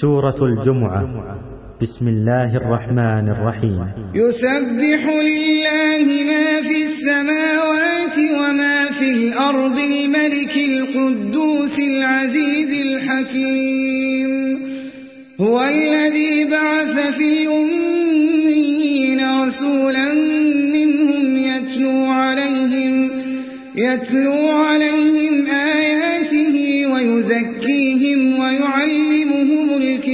سورة الجمعة. بسم الله الرحمن الرحيم. يسبح لله ما في السماوات وما في الأرض الملك القدوس العزيز الحكيم. هو الذي بعث في أمين رسولا منهم يتلو عليهم يتلو عليهم آياته ويزكيهم ويعلمهم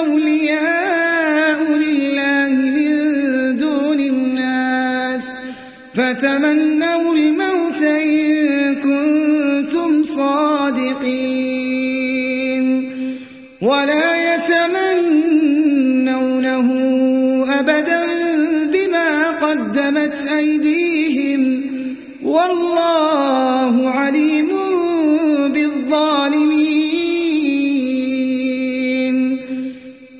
أولياء لله من دون الناس فتمنوا الموت إن كنتم صادقين ولا يتمنونه أبدا بما قدمت أيديهم والله عليم بالظالمين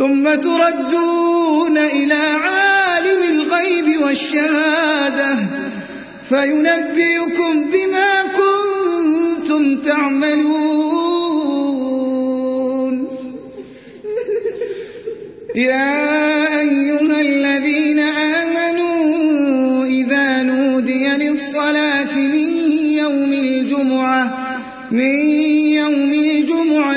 ثم تردون إلى عالم الغيب والشهادة فينبئكم بما كنتم تعملون. يا أيها الذين آمنوا إذا نودي للصلاة من يوم الجمعة من يوم الجمعة